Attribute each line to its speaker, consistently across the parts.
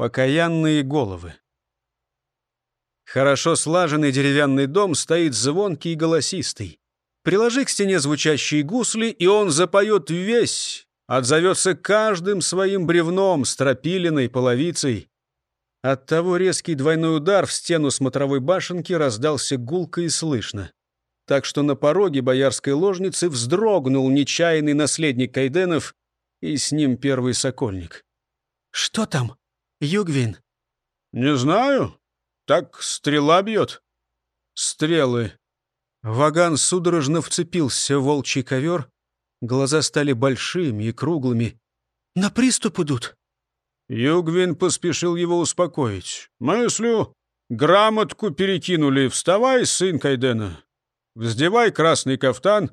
Speaker 1: Покаянные головы. Хорошо слаженный деревянный дом стоит звонкий и голосистый. Приложи к стене звучащие гусли, и он запоет весь, отзовется каждым своим бревном, стропилиной, половицей. Оттого резкий двойной удар в стену смотровой башенки раздался гулко и слышно. Так что на пороге боярской ложницы вздрогнул нечаянный наследник Кайденов и с ним первый сокольник. «Что там, Югвин?»
Speaker 2: «Не знаю. Так стрела бьет».
Speaker 1: «Стрелы». Ваган судорожно вцепился в волчий ковер. Глаза стали большими и круглыми. «На приступ идут?»
Speaker 2: Югвин поспешил его успокоить. «Мыслю, грамотку перекинули. Вставай, сын Кайдена. Вздевай красный кафтан.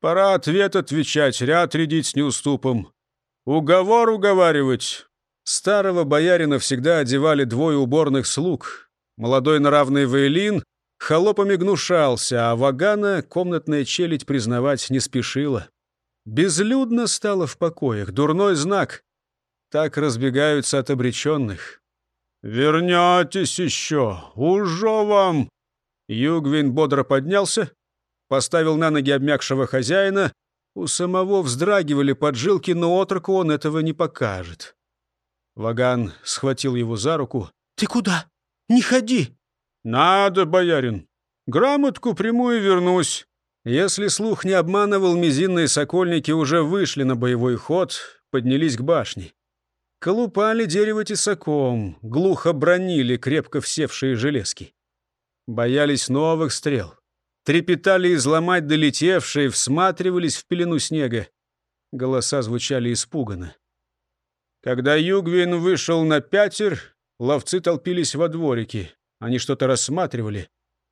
Speaker 2: Пора ответ отвечать, ряд рядить с неуступом. Уговор уговаривать».
Speaker 1: Старого боярина всегда одевали двое уборных слуг. Молодой наравный Вейлин холопами гнушался, а Вагана комнатная челядь признавать не спешила. Безлюдно стало в покоях, дурной знак. Так разбегаются от обреченных.
Speaker 2: «Вернетесь еще! Уже вам!»
Speaker 1: Югвин бодро поднялся, поставил на ноги обмякшего хозяина. У самого вздрагивали поджилки, но отроку он этого не покажет. Ваган схватил его за руку. «Ты куда? Не ходи!»
Speaker 2: «Надо, боярин. Грамотку прямую вернусь».
Speaker 1: Если слух не обманывал, мизинные сокольники уже вышли на боевой ход, поднялись к башне. Колупали дерево тесаком, глухо бронили крепко всевшие железки. Боялись новых стрел. Трепетали изломать долетевшие, всматривались в пелену снега. Голоса звучали испуганно. Когда Югвин вышел на пятер, ловцы толпились во дворике. Они что-то рассматривали.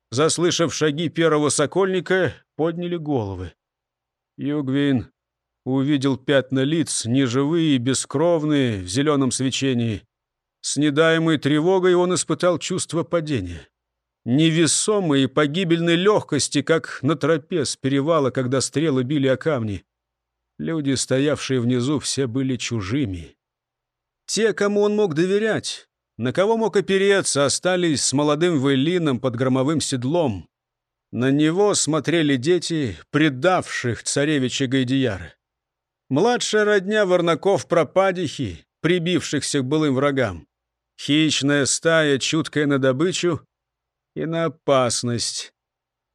Speaker 1: Заслышав шаги первого сокольника, подняли головы. Югвин увидел пятна лиц, неживые бескровные, в зеленом свечении. С недаемой тревогой он испытал чувство падения. Невесомой и погибельной легкости, как на тропе с перевала, когда стрелы били о камни. Люди, стоявшие внизу, все были чужими. Те, кому он мог доверять, на кого мог опереться, остались с молодым Вейлином под громовым седлом. На него смотрели дети, предавших царевича Гайдияра. Младшая родня Варнаков-пропадихи, прибившихся к былым врагам. Хищная стая, чуткая на добычу и на опасность.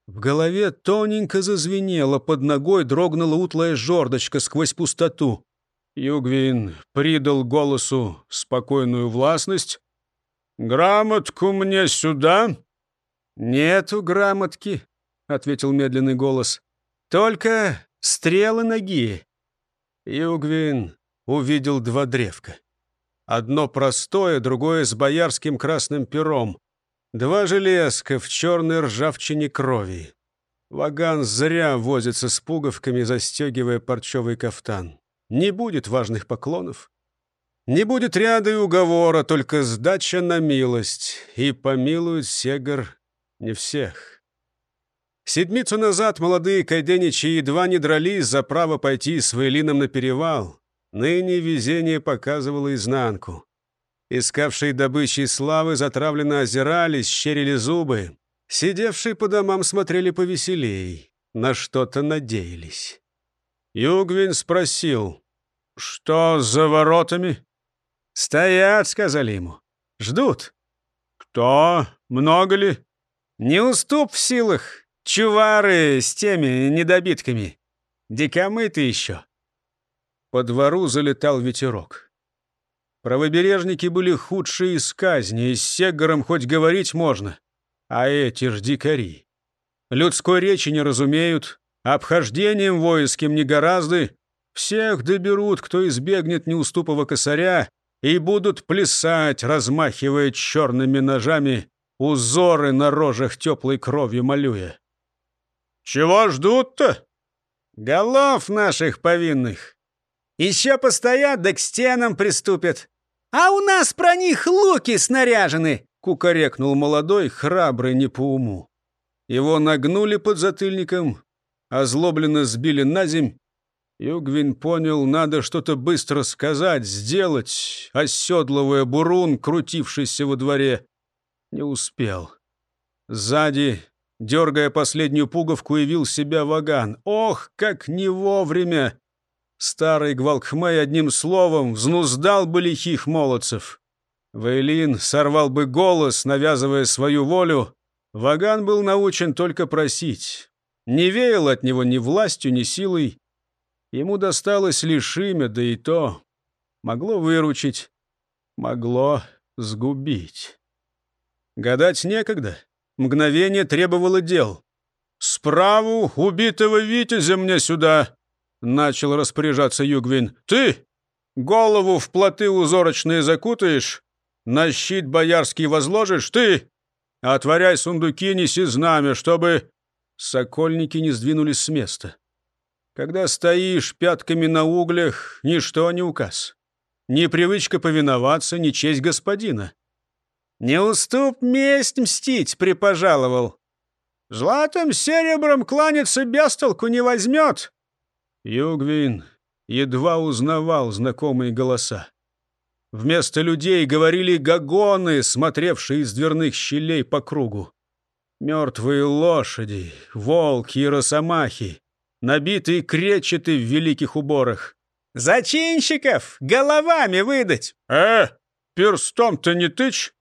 Speaker 1: В голове тоненько зазвенело, под ногой дрогнула утлая жердочка сквозь пустоту. Югвин придал голосу спокойную властность. «Грамотку мне сюда?» «Нету грамотки», — ответил медленный голос. «Только стрелы ноги». Югвин увидел два древка. Одно простое, другое с боярским красным пером. Два железка в черной ржавчине крови. Ваган зря возится с пуговками, застегивая парчевый кафтан. Не будет важных поклонов. Не будет ряда и уговора, только сдача на милость. И помилует Сегар не всех. Седмицу назад молодые кайденичи едва не дрались за право пойти с Вейлином на перевал. Ныне везение показывало изнанку. Искавшие добычи славы затравленно озирались, щерили зубы. Сидевшие по домам смотрели повеселей, на что-то надеялись. Югвин спросил, «Что за воротами?» «Стоят», — сказали ему. «Ждут». «Кто? Много ли?» «Не уступ в силах. Чувары с теми недобитками. Дикомыты еще». По двору залетал ветерок. Правобережники были худшие из казни, и с Сегором хоть говорить можно. А эти ж дикари. Людской речи не разумеют, обхождением воинским не гораздо, всех доберут, кто избегнет неуступого косаря, и будут плясать, размахивая черными ножами, узоры на рожах теплой кровью малюя. «Чего ждут-то?» «Голов наших повинных. Еще постоят, да к стенам приступят. А у нас про них луки снаряжены!» — кукарекнул молодой, храбрый не по уму. Его нагнули под затыльником, озлобленно сбили на земь, Югвин понял, надо что-то быстро сказать, сделать, оседлывая бурун, крутившийся во дворе. Не успел. Сзади, дергая последнюю пуговку, явил себя Ваган. Ох, как не вовремя! Старый Гвалкхмей одним словом взнуздал бы лихих молодцев. Вейлин сорвал бы голос, навязывая свою волю. Ваган был научен только просить. Не веял от него ни властью, ни силой. Ему досталось лишь имя, да и то. Могло выручить, могло сгубить. Гадать некогда. Мгновение требовало дел. «Справу убитого витязя мне сюда!» — начал распоряжаться Югвин. «Ты голову в плоты узорочные закутаешь, на щит боярский возложишь, ты отворяй сундуки, неси знамя, чтобы...» Сокольники не сдвинулись с места. Когда стоишь пятками на углях, ничто не указ. Ни привычка повиноваться, ни честь господина. Не уступ месть мстить припожаловал. Златым серебром кланяться без толку не возьмет. Югвин едва узнавал знакомые голоса. Вместо людей говорили гагоны, смотревшие из дверных щелей по кругу. Мертвые лошади, волки и росомахи, набитые кречеты в великих уборах. «Зачинщиков головами выдать!»
Speaker 2: «Э, перстом-то не тычь!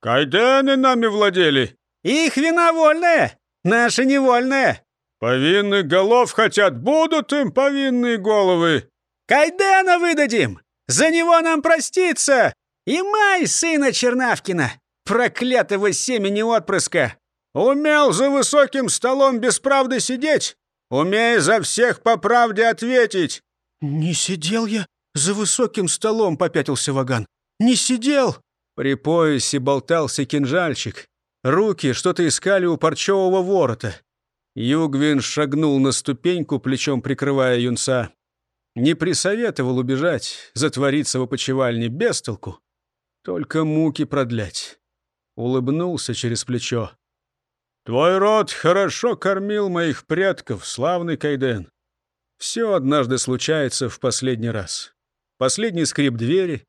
Speaker 2: Кайдены нами владели!»
Speaker 1: «Их виновольная, наша невольная!»
Speaker 2: «Повинных голов хотят, будут им повинные головы!»
Speaker 1: «Кайдена выдадим! За него нам проститься! И май сына Чернавкина, проклятого семени отпрыска! Умел за высоким столом без правды сидеть, Умей за всех по правде ответить!» «Не сидел я за высоким столом», — попятился Ваган. «Не сидел!» При поясе болтался кинжальчик. Руки что-то искали у парчевого ворота. Югвин шагнул на ступеньку, плечом прикрывая юнца. Не присоветовал убежать, затвориться в опочивальне без толку. Только муки продлять. Улыбнулся через плечо. Твой род хорошо кормил моих предков, славный Кайден. Все однажды случается в последний раз. Последний скрип двери,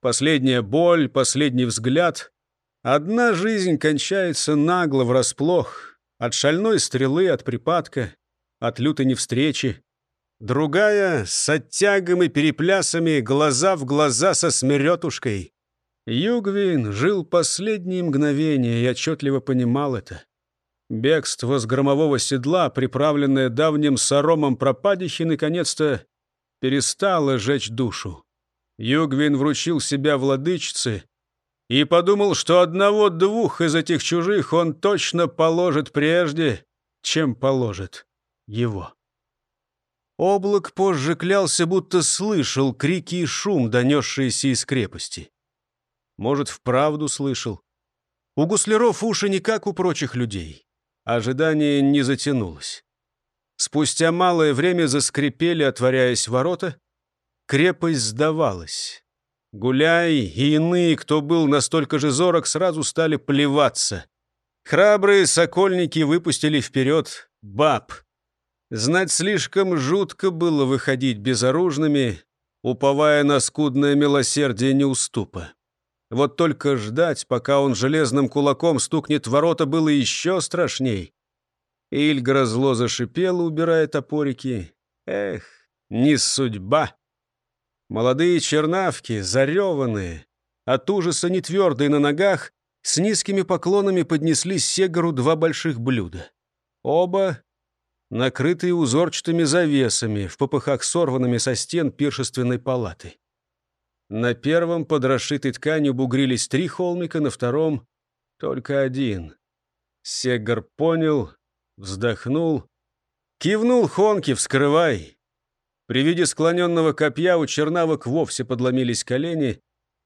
Speaker 1: последняя боль, последний взгляд. Одна жизнь кончается нагло врасплох, от шальной стрелы, от припадка, от лютой невстречи. Другая — с оттягом и переплясами, глаза в глаза со смеретушкой. Югвин жил последние мгновения и отчетливо понимал это. Бегство с громового седла, приправленное давним соромом пропадихи, наконец-то перестало жечь душу. Югвин вручил себя владычице и подумал, что одного-двух из этих чужих он точно положит прежде, чем положит его. Облак позже клялся, будто слышал крики и шум, донесшиеся из крепости. Может, вправду слышал. У гусляров уши не как у прочих людей. Ожидание не затянулось. Спустя малое время заскрипели, отворяясь ворота. Крепость сдавалась. Гуляй и иные, кто был настолько же зорок, сразу стали плеваться. Храбрые сокольники выпустили вперед баб. Знать слишком жутко было выходить безоружными, уповая на скудное милосердие неуступа. Вот только ждать, пока он железным кулаком стукнет ворота, было еще страшней. Ильгра зло зашипела, убирая топорики. Эх, не судьба. Молодые чернавки, зареванные, от ужаса не твердые на ногах, с низкими поклонами поднесли Сегору два больших блюда. Оба накрытые узорчатыми завесами, в попыхах сорванными со стен пиршественной палаты. На первом под расшитой тканью бугрились три холмика, на втором — только один. Сегар понял, вздохнул, кивнул Хонки, вскрывай. При виде склоненного копья у чернавок вовсе подломились колени,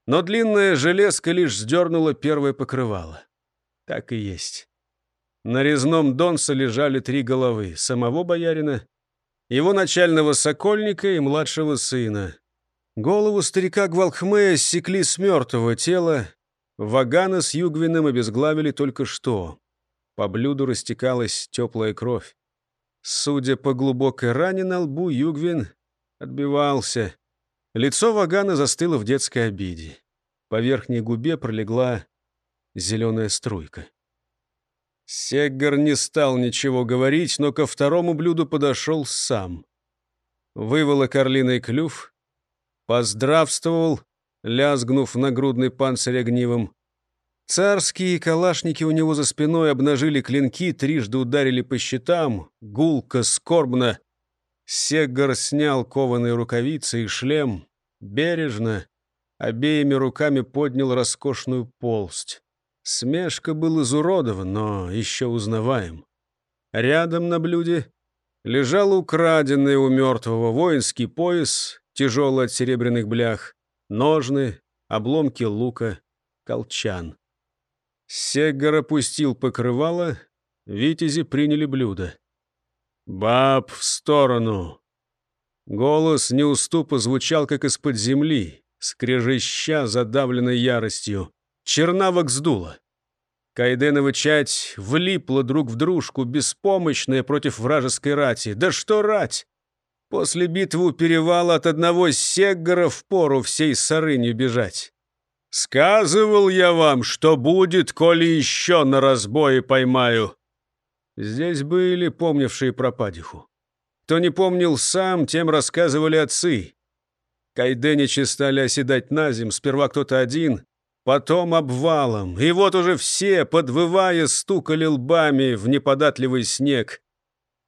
Speaker 1: но длинная железка лишь сдернула первое покрывало. Так и есть. На резном донце лежали три головы — самого боярина, его начального сокольника и младшего сына. Голову старика Гвалхмея секли с мертвого тела. Вагана с Югвином обезглавили только что. По блюду растекалась теплая кровь. Судя по глубокой ране на лбу, Югвин Отбивался. Лицо Вагана застыло в детской обиде. По верхней губе пролегла зеленая струйка. Сеггар не стал ничего говорить, но ко второму блюду подошел сам. Выволок орлиный клюв, поздравствовал, лязгнув нагрудный панцирь огнивом. Царские калашники у него за спиной обнажили клинки, трижды ударили по щитам, гулко, скорбно. Сеггар снял кованые рукавицы и шлем, бережно, обеими руками поднял роскошную полсть. Смешка был изуродован, но еще узнаваем. Рядом на блюде лежал украденный у мертвого воинский пояс, тяжелый от серебряных блях, ножны, обломки лука, колчан. Сегар опустил покрывало, витязи приняли блюдо. «Баб в сторону!» Голос неуступа звучал, как из-под земли, скрежеща задавленной яростью. Чернавок сдуло. Кайденова чать влипла друг в дружку, беспомощная против вражеской рати. Да что рать! После битвы у перевала от одного сеггара в пору всей Сарынью бежать. Сказывал я вам, что будет, коли еще на разбое поймаю. Здесь были помнившие пропадиху. Кто не помнил сам, тем рассказывали отцы. Кайденичи стали оседать на зем, сперва кто-то один, потом обвалом, и вот уже все, подвывая, стукали лбами в неподатливый снег.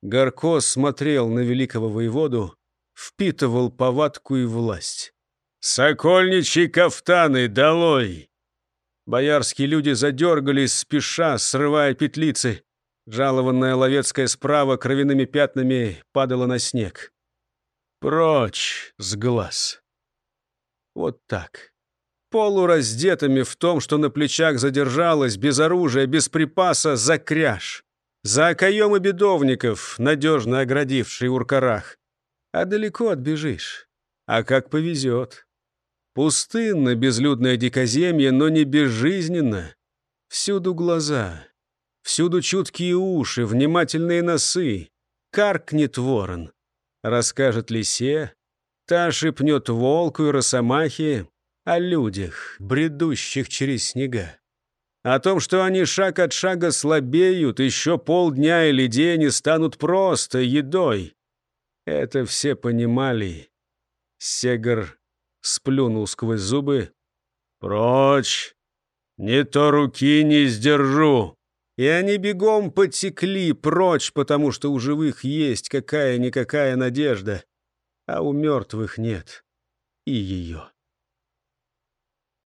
Speaker 1: Горко смотрел на великого воеводу, впитывал повадку и власть. «Сокольничьи кафтаны, долой!» Боярские люди задергались, спеша, срывая петлицы. Жалованная ловецкая справа кровяными пятнами падала на снег. «Прочь с глаз!» Вот так полураздетыми в том, что на плечах задержалась, без оружия, без припаса, за кряж, за окоемы бедовников, надежно оградивший уркарах. А далеко отбежишь. А как повезет. Пустынно безлюдное дикоземье, но не безжизненно. Всюду глаза, всюду чуткие уши, внимательные носы. Каркнет ворон. Расскажет лисе, та шепнет волку и росомахе, о людях, бредущих через снега. О том, что они шаг от шага слабеют, еще полдня или день и станут просто едой. Это все понимали. Сегар сплюнул сквозь зубы. «Прочь! Не то руки не сдержу!» И они бегом потекли прочь, потому что у живых есть какая-никакая надежда, а у мертвых нет и ее.